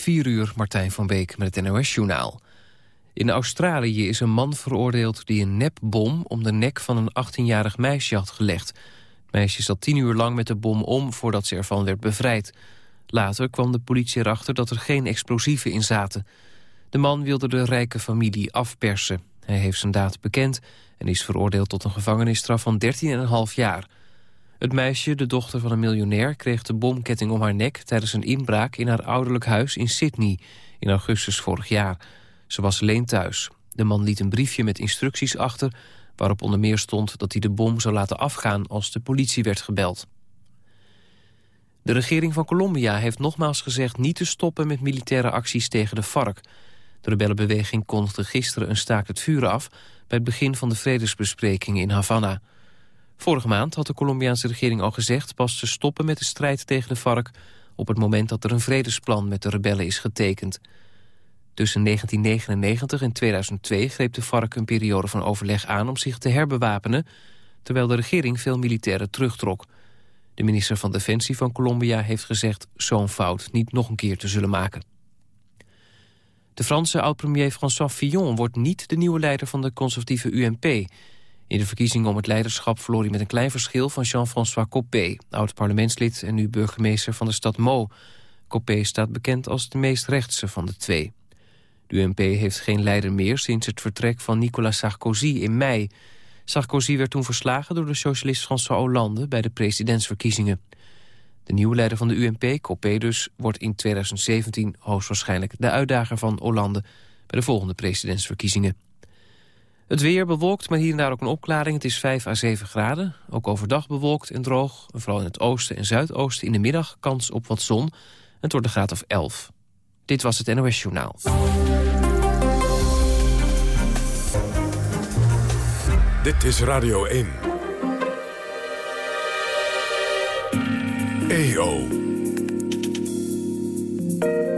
4 uur, Martijn van Beek met het NOS-journaal. In Australië is een man veroordeeld die een nepbom... om de nek van een 18-jarig meisje had gelegd. Het meisje zat 10 uur lang met de bom om voordat ze ervan werd bevrijd. Later kwam de politie erachter dat er geen explosieven in zaten. De man wilde de rijke familie afpersen. Hij heeft zijn daad bekend en is veroordeeld tot een gevangenisstraf van 13,5 jaar... Het meisje, de dochter van een miljonair, kreeg de bomketting om haar nek... tijdens een inbraak in haar ouderlijk huis in Sydney in augustus vorig jaar. Ze was alleen thuis. De man liet een briefje met instructies achter... waarop onder meer stond dat hij de bom zou laten afgaan als de politie werd gebeld. De regering van Colombia heeft nogmaals gezegd niet te stoppen met militaire acties tegen de FARC. De rebellenbeweging kondigde gisteren een staakt het vuren af... bij het begin van de vredesbesprekingen in Havana... Vorige maand had de Colombiaanse regering al gezegd pas te stoppen met de strijd tegen de FARC op het moment dat er een vredesplan met de rebellen is getekend. Tussen 1999 en 2002 greep de FARC een periode van overleg aan om zich te herbewapenen, terwijl de regering veel militairen terugtrok. De minister van Defensie van Colombia heeft gezegd zo'n fout niet nog een keer te zullen maken. De Franse oud-premier François Fillon wordt niet de nieuwe leider van de conservatieve UMP. In de verkiezingen om het leiderschap verloor hij met een klein verschil van Jean-François Copé, oud-parlementslid en nu burgemeester van de stad Meaux. Copé staat bekend als de meest rechtse van de twee. De UMP heeft geen leider meer sinds het vertrek van Nicolas Sarkozy in mei. Sarkozy werd toen verslagen door de socialist François Hollande bij de presidentsverkiezingen. De nieuwe leider van de UMP, Copé dus, wordt in 2017 hoogstwaarschijnlijk de uitdager van Hollande bij de volgende presidentsverkiezingen. Het weer bewolkt, maar hier en daar ook een opklaring. Het is 5 à 7 graden. Ook overdag bewolkt en droog. vooral in het oosten en zuidoosten in de middag kans op wat zon. Het wordt de graad of 11. Dit was het NOS Journaal. Dit is Radio 1. EO.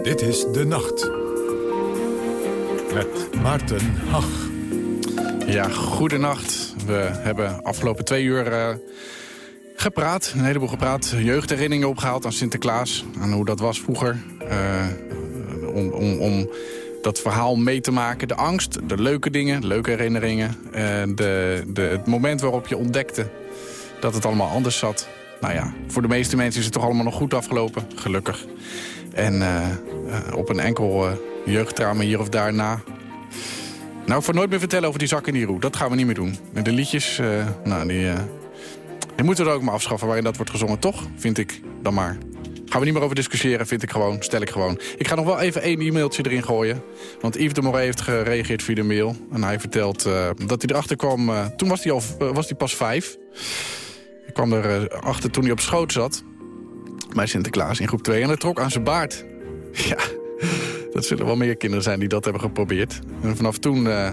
Dit is De Nacht. Met Maarten Hach. Ja, goedenacht. We hebben afgelopen twee uur uh, gepraat, een heleboel gepraat. Jeugdherinneringen opgehaald aan Sinterklaas, aan hoe dat was vroeger. Uh, om, om, om dat verhaal mee te maken. De angst, de leuke dingen, leuke herinneringen. De, de, het moment waarop je ontdekte dat het allemaal anders zat. Nou ja, voor de meeste mensen is het toch allemaal nog goed afgelopen, gelukkig. En op een enkel jeugdtrauma hier of daarna nou, voor nooit meer vertellen over die zak in die roe. Dat gaan we niet meer doen. En de liedjes, uh, nou, die, uh, die moeten we er ook maar afschaffen waarin dat wordt gezongen. Toch, vind ik dan maar. Gaan we niet meer over discussiëren, vind ik gewoon, stel ik gewoon. Ik ga nog wel even één e-mailtje erin gooien. Want Yves de Moray heeft gereageerd via de mail. En hij vertelt uh, dat hij erachter kwam... toen was hij, al, was hij pas vijf. Hij kwam erachter achter toen hij op schoot zat. Bij Sinterklaas in groep 2. En hij trok aan zijn baard. Ja, dat zullen wel meer kinderen zijn die dat hebben geprobeerd. En vanaf toen, uh,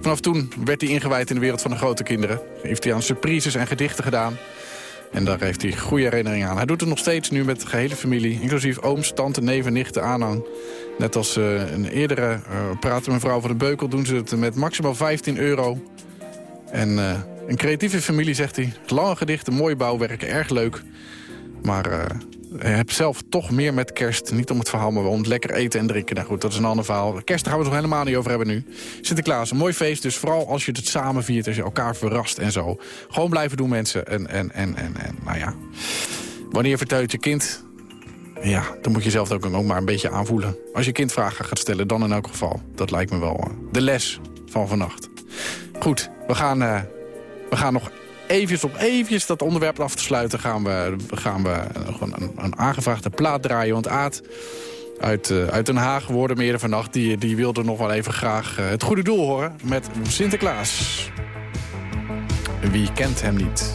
vanaf toen werd hij ingewijd in de wereld van de grote kinderen. Heeft hij aan surprises en gedichten gedaan. En daar heeft hij goede herinneringen aan. Hij doet het nog steeds nu met de gehele familie. Inclusief ooms, tante, neven, nichten, aanhang. Net als uh, een eerdere uh, praten mevrouw van de Beukel... doen ze het met maximaal 15 euro. En een creatieve familie, zegt hij. Lange gedichten, mooi bouwwerken, erg leuk. Maar heb zelf toch meer met kerst. Niet om het verhaal, maar om het lekker eten en drinken. Nou goed, dat is een ander verhaal. Kerst gaan we het nog helemaal niet over hebben nu. Sinterklaas, een mooi feest. Dus vooral als je het samen viert, als je elkaar verrast en zo. Gewoon blijven doen, mensen. En, en, en, en, en nou ja. Wanneer vertelt je kind... Ja, dan moet je zelf ook, ook maar een beetje aanvoelen. Als je kind vragen gaat stellen, dan in elk geval. Dat lijkt me wel eh, de les van vannacht. Goed, we gaan, uh, we gaan nog eventjes op eventjes dat onderwerp af te sluiten... gaan we, gaan we gewoon een, een aangevraagde plaat draaien. Want Aad uit, uh, uit Den Haag worden meer vannacht... Die, die wilde nog wel even graag uh, het goede doel horen met Sinterklaas. Wie kent hem niet?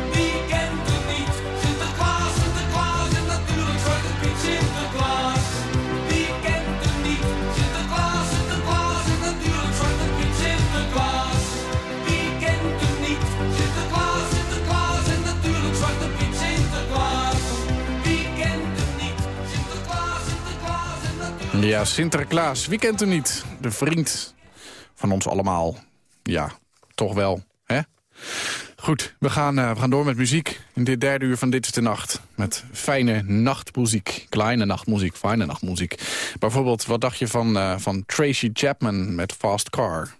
Ja, Sinterklaas. Wie kent hem niet? De vriend van ons allemaal. Ja, toch wel, hè? Goed, we gaan, uh, we gaan door met muziek. In dit derde uur van Dit is de Nacht. Met fijne nachtmuziek. Kleine nachtmuziek, fijne nachtmuziek. Bijvoorbeeld, wat dacht je van, uh, van Tracy Chapman met Fast Car?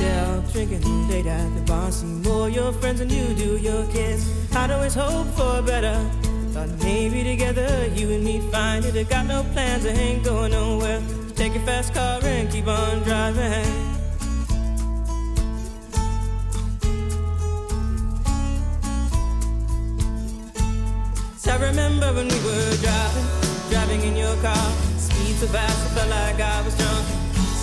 Of drinking late at the bar, see more your friends than you do your kids. I'd always hope for better. Thought maybe together you and me find it. I got no plans, I ain't going nowhere. So take your fast car and keep on driving. I remember when we were driving, driving in your car. Speed so fast, I felt like I was drunk.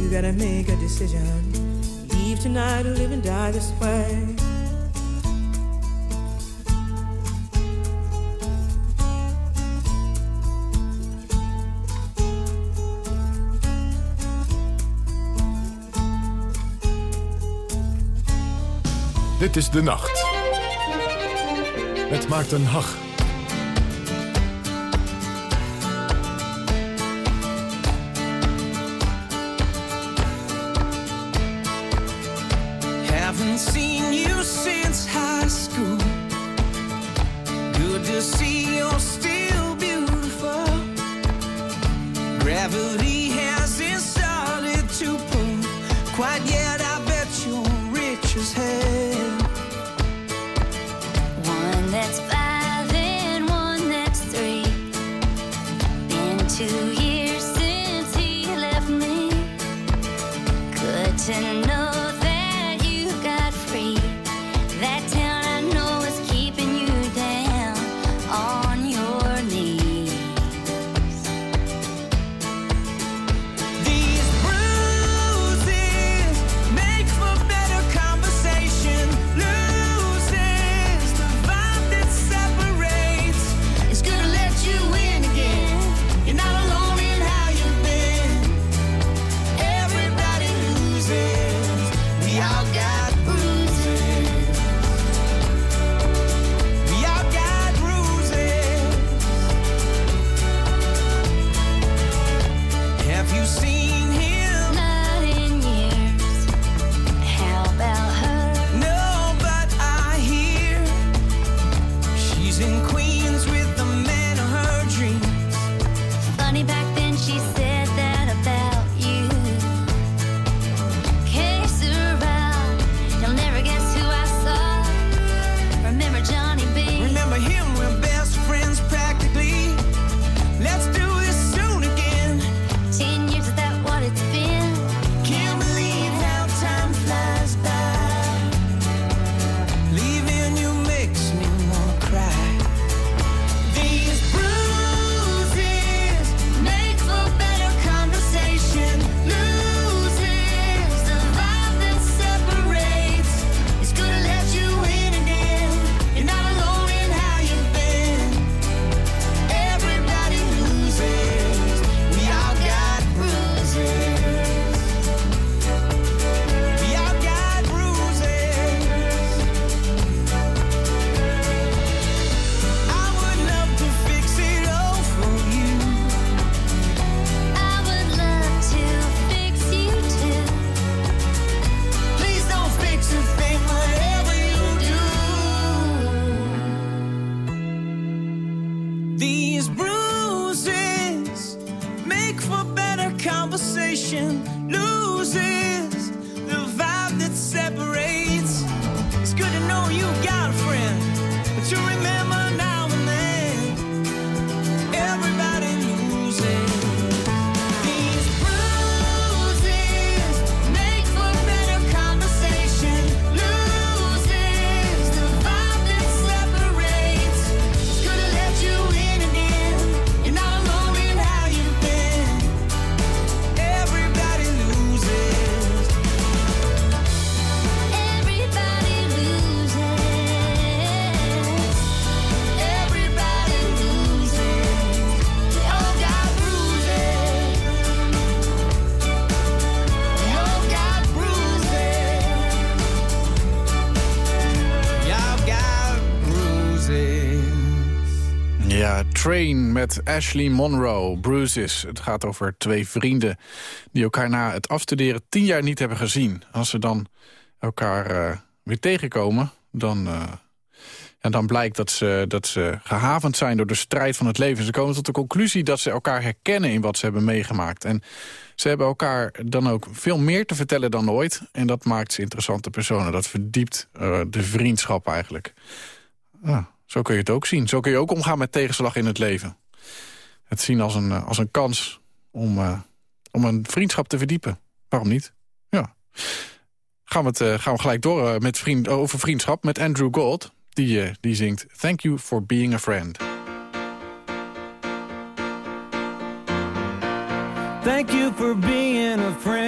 You gotta make a decision. Leave tonight or live and die this way. Dit is De Nacht. Met Maarten Hag. Ashley Monroe, Bruises. Het gaat over twee vrienden die elkaar na het afstuderen tien jaar niet hebben gezien. Als ze dan elkaar eh, weer tegenkomen, dan, eh, ja, dan blijkt dat ze, dat ze gehavend zijn door de strijd van het leven. Ze komen tot de conclusie dat ze elkaar herkennen in wat ze hebben meegemaakt. En ze hebben elkaar dan ook veel meer te vertellen dan ooit. En dat maakt ze interessante personen. Dat verdiept eh, de vriendschap eigenlijk. Ah, zo kun je het ook zien. Zo kun je ook omgaan met tegenslag in het leven het zien als een, eh, als een kans om, eh, om een vriendschap te verdiepen. Waarom niet? Ja. Gaan we, het, eh, gaan we gelijk door met vriend, over vriendschap met Andrew Gold. Die, die zingt Thank You for Being a Friend. Thank you for being a friend.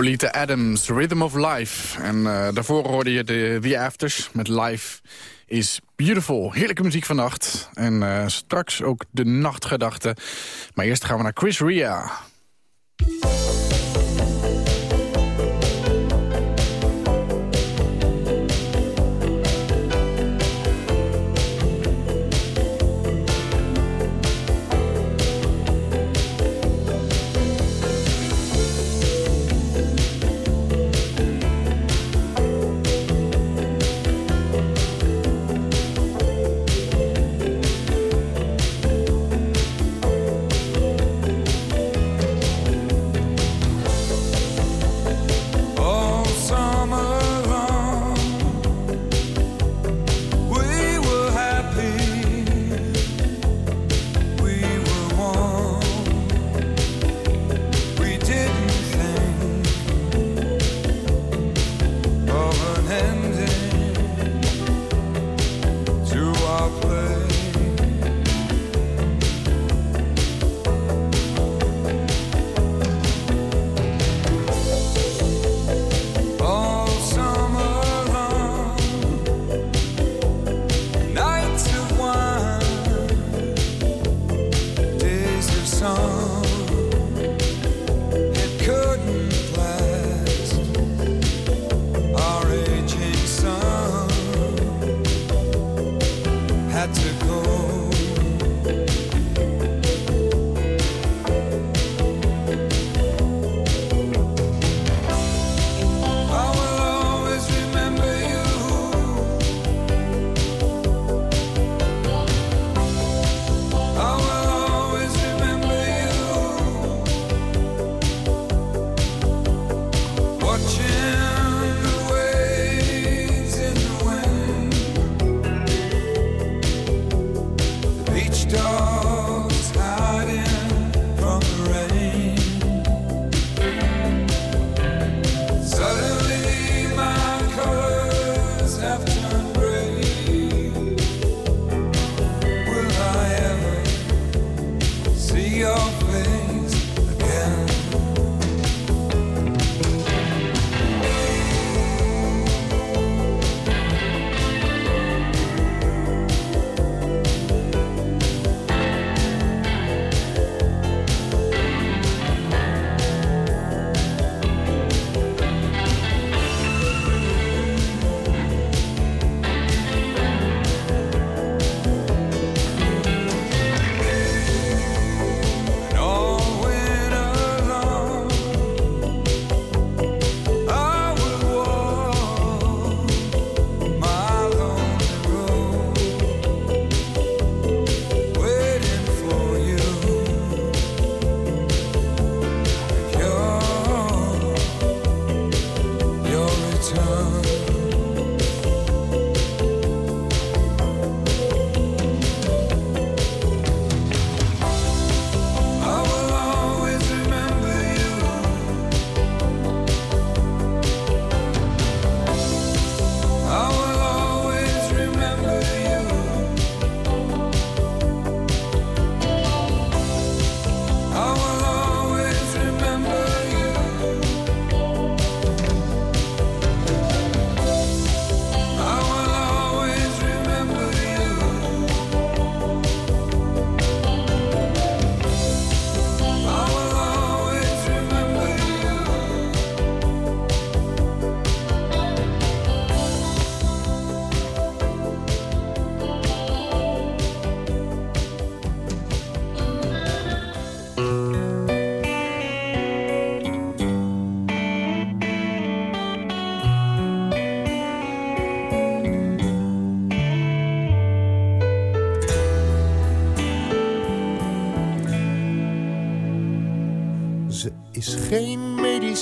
Olita Adams, Rhythm of Life. En eh, daarvoor hoorde je de The Afters met Life is Beautiful. Heerlijke muziek vannacht. En eh, straks ook de nachtgedachte. Maar eerst gaan we naar Chris Ria.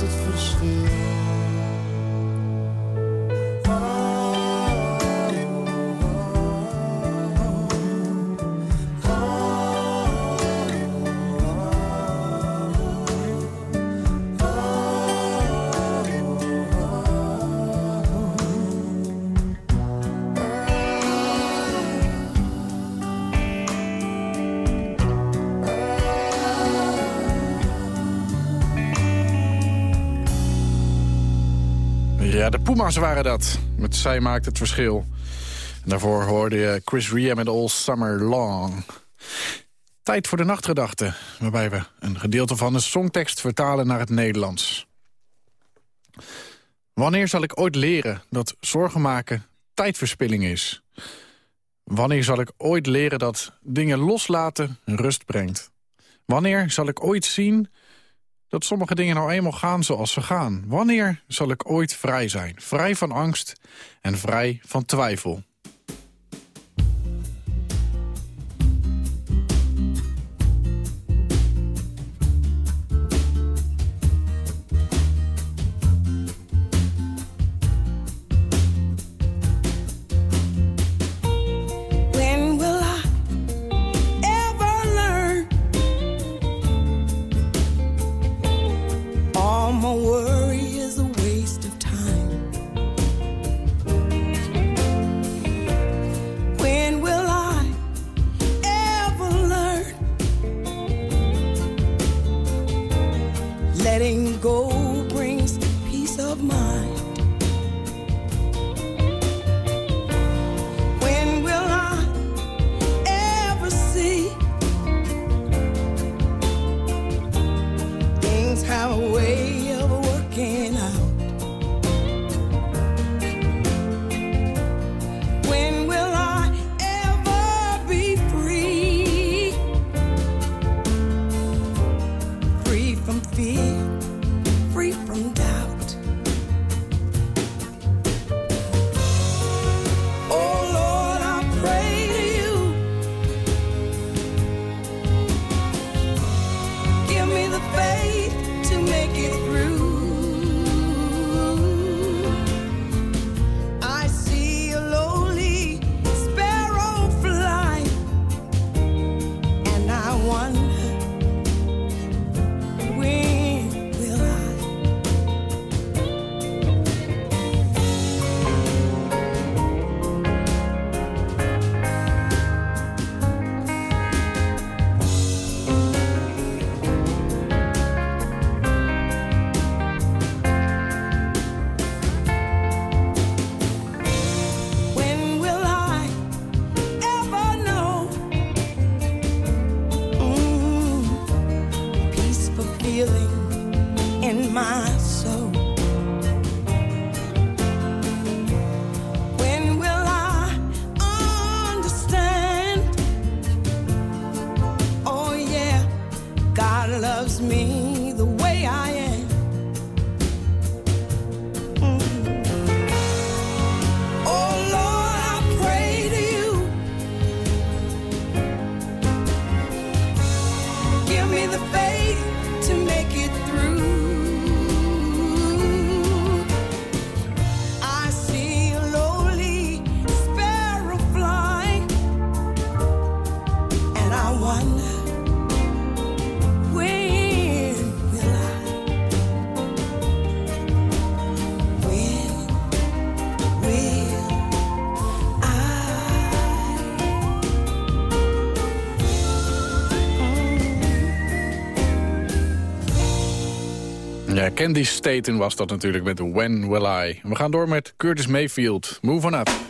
het verschil. De Puma's waren dat. Met Zij maakt het verschil. Daarvoor hoorde je Chris Ria met All Summer Long. Tijd voor de nachtgedachte, waarbij we een gedeelte van de songtekst vertalen naar het Nederlands. Wanneer zal ik ooit leren dat zorgen maken tijdverspilling is? Wanneer zal ik ooit leren dat dingen loslaten rust brengt? Wanneer zal ik ooit zien dat sommige dingen nou eenmaal gaan zoals ze gaan? Wanneer zal ik ooit vrij zijn? Vrij van angst en vrij van twijfel. Ja, Candy Staten was dat natuurlijk met When Will I. We gaan door met Curtis Mayfield. Move on up.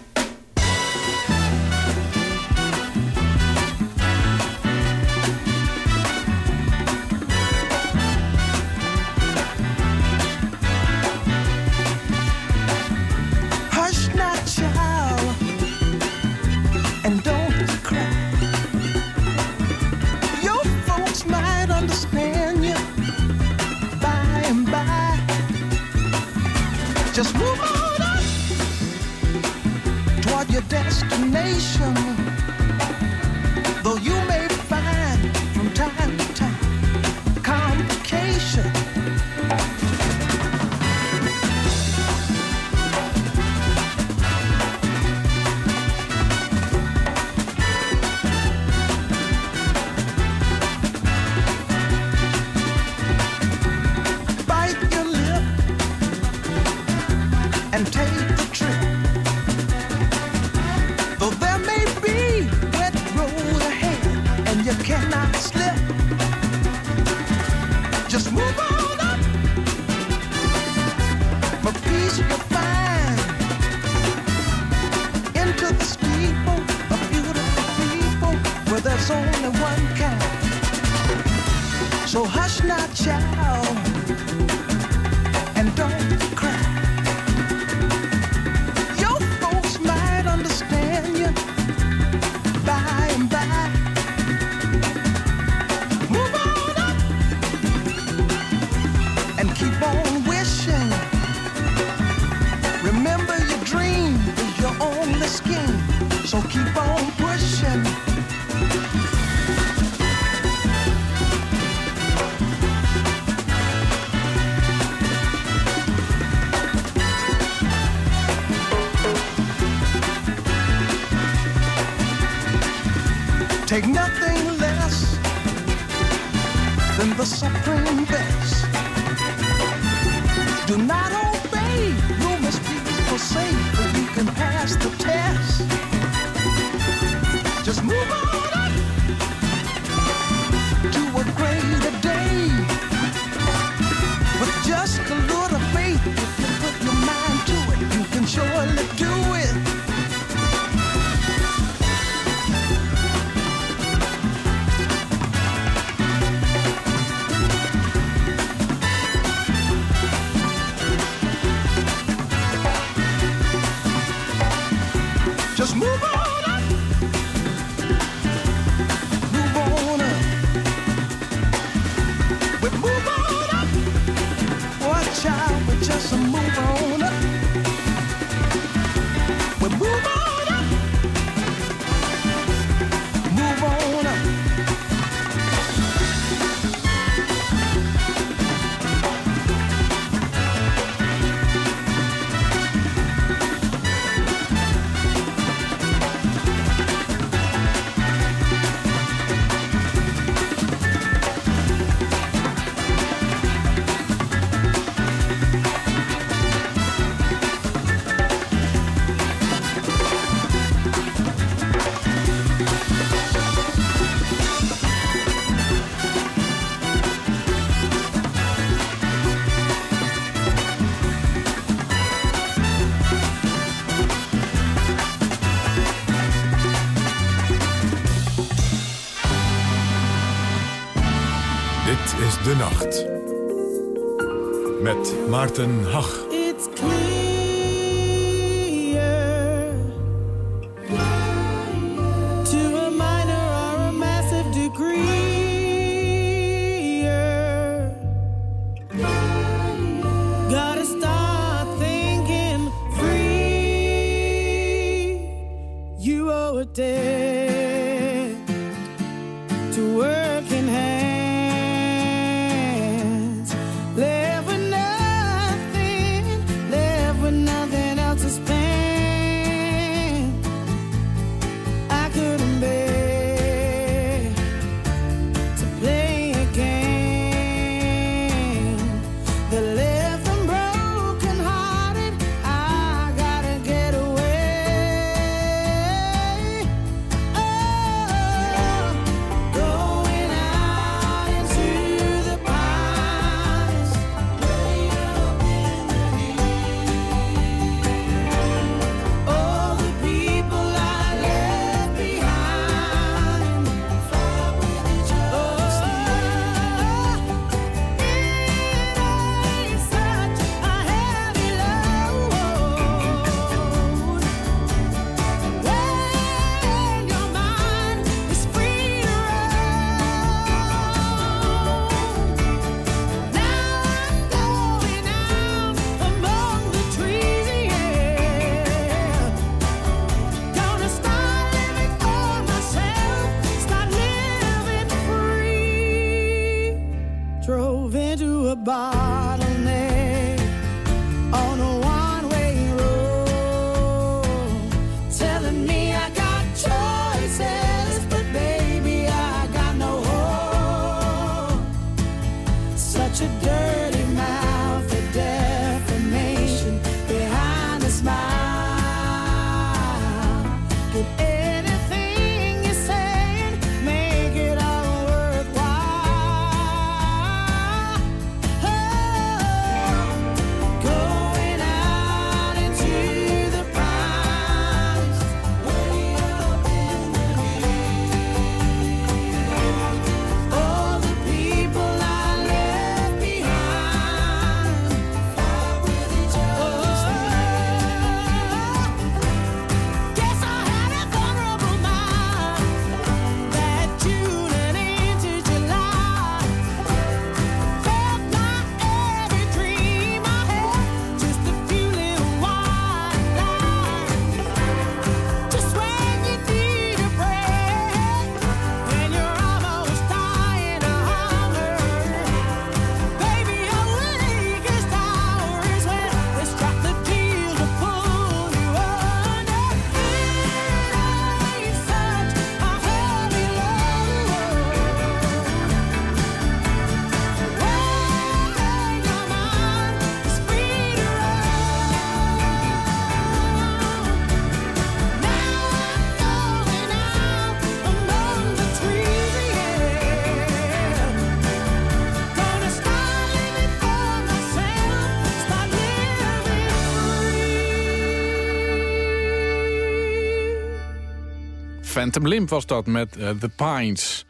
Phantom Limp was dat met uh, The Pines.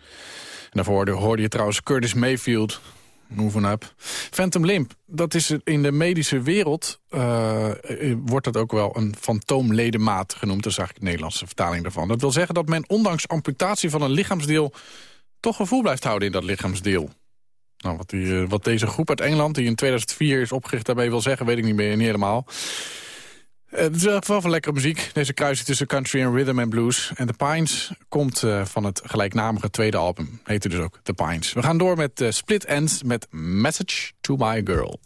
En daarvoor hoorde je trouwens Curtis Mayfield, Move up. Phantom Limp, dat is in de medische wereld... Eh, eh, wordt dat ook wel een fantoomledemaat genoemd. Dat is eigenlijk de Nederlandse vertaling daarvan. Dat wil zeggen dat men ondanks amputatie van een lichaamsdeel... toch gevoel blijft houden in dat lichaamsdeel. Nou, wat, die, wat deze groep uit Engeland, die in 2004 is opgericht... daarbij wil zeggen, weet ik niet meer niet helemaal. Eh, het is wel van lekkere muziek. Deze kruising tussen country en rhythm en blues. En The Pines komt eh, van het gelijknamige tweede album. Heette dus ook The Pines. We gaan door met eh, Split Ends met Message to My Girl.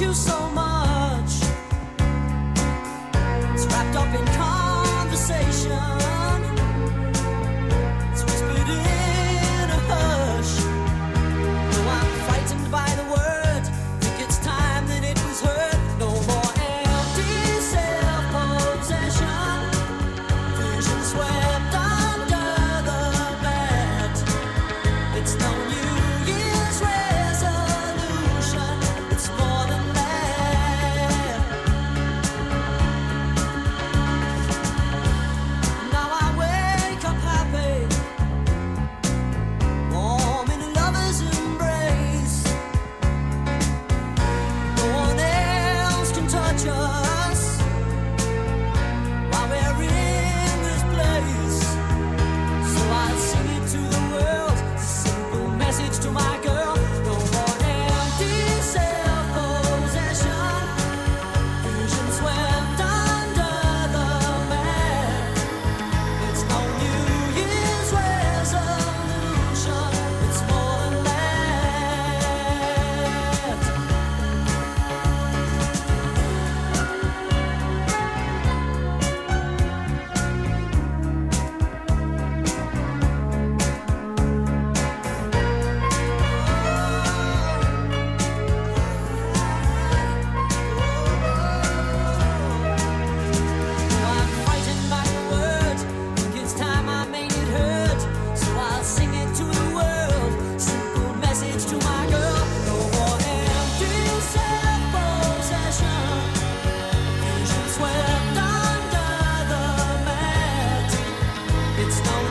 you so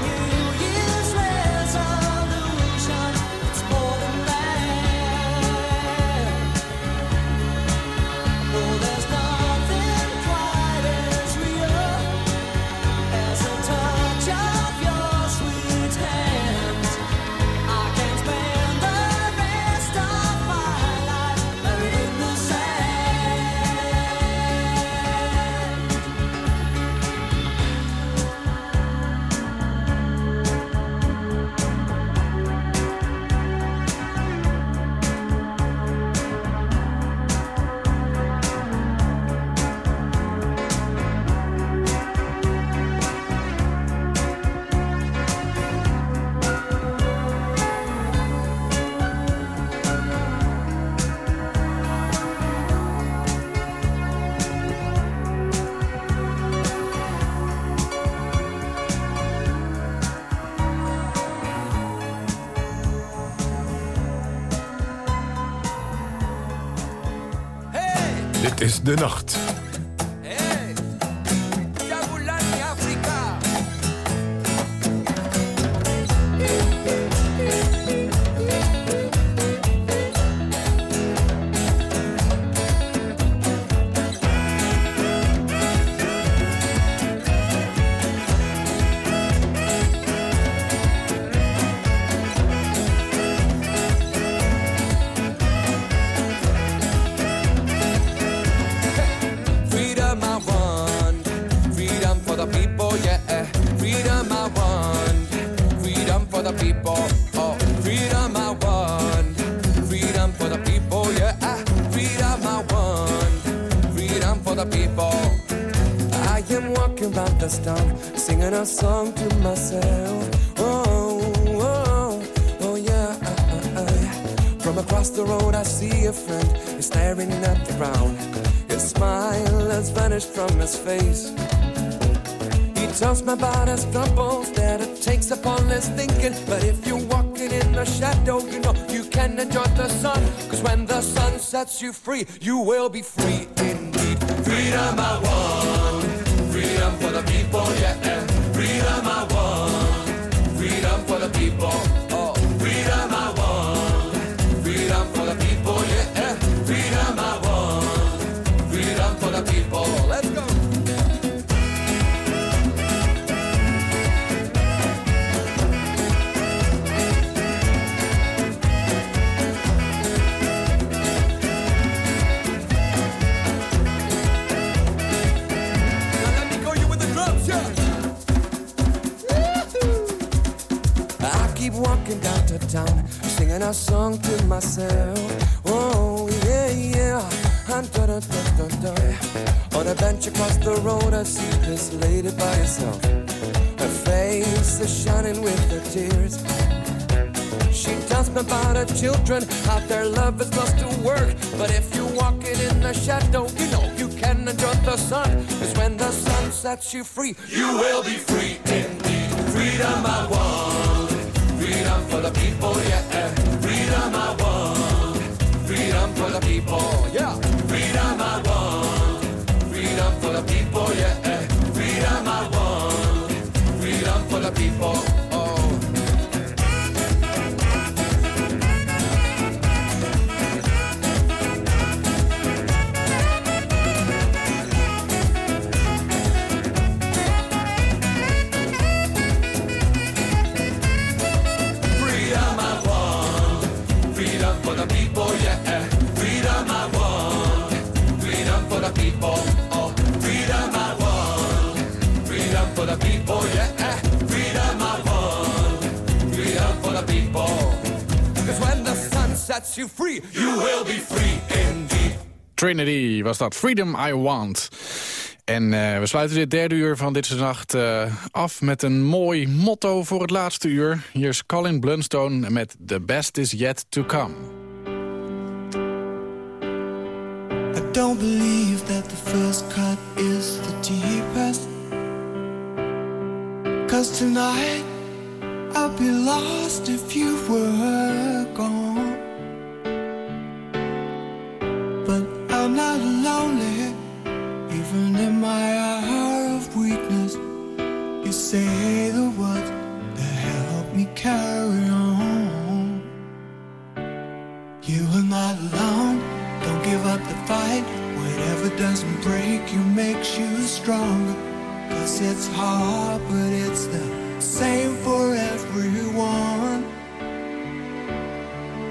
你。De Nacht. Freedom for the people. I am walking round the town, singing a song to myself. Oh, oh, oh yeah. uh, uh, uh. From across the road, I see a friend is staring at the ground. His smile has vanished from his face. He tells me about his troubles that it takes upon his thinking. But if you're walking in the shadow, you know can enjoy the sun. Cause when the sun sets you free, you will be free indeed. Freedom I want, freedom for the people, yeah. Freedom I want, freedom for the people. Singing a song to myself. Oh yeah, yeah. And. On a bench across the road, I see this lady by herself. Her face is shining with her tears. She tells me about her children, how their love is lost to work. But if you're walking in the shadow, you know you can enjoy the sun. Cause when the sun sets you free, you will be free indeed. Freedom I want, freedom for the people, yeah. Freedom I want, freedom for the people, yeah. Freedom I want, freedom for the people, yeah. Freedom I want, freedom for the people, sets you free, you will be free indeed. Trinity was dat. Freedom I Want. En eh, we sluiten dit derde uur van Dit Nacht eh, af met een mooi motto voor het laatste uur. Hier is Colin Blunstone met The Best Is Yet To Come. I don't believe that the first cut is the deepest. Cause tonight I'd be lost if you were gone. But I'm not lonely, even in my hour of weakness. You say the words that help me carry on. You are not alone, don't give up the fight. Whatever doesn't break you makes you stronger. Cause it's hard, but it's the same for everyone.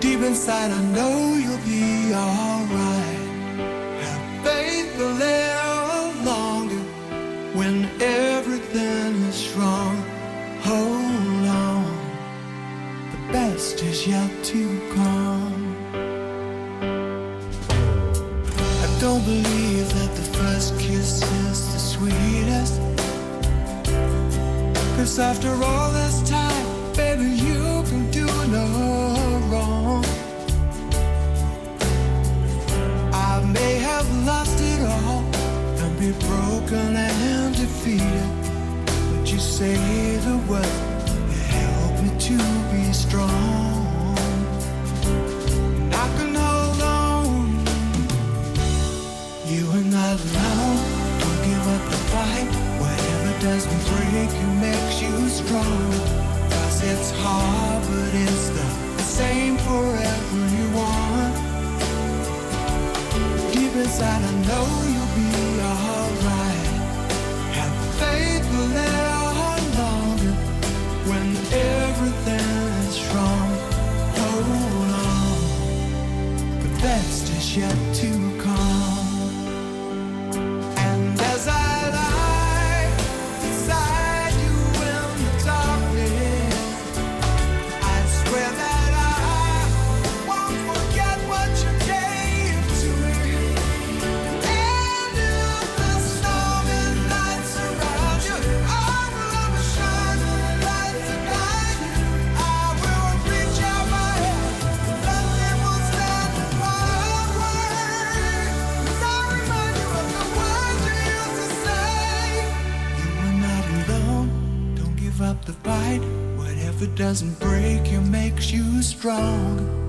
Deep inside, I know you'll be alright. Have faith a little longer when everything is wrong. Hold on, the best is yet to come. I don't believe that the first kiss is the sweetest. Cause after all this time, baby, you be broken and defeated. But you say the word, you help me to be strong. And I can hold on. You are not alone. Don't give up the fight. Whatever doesn't break you makes you strong. Cause it's hard, but it's the same for everyone. Deep inside, I know yet to doesn't break you makes you strong.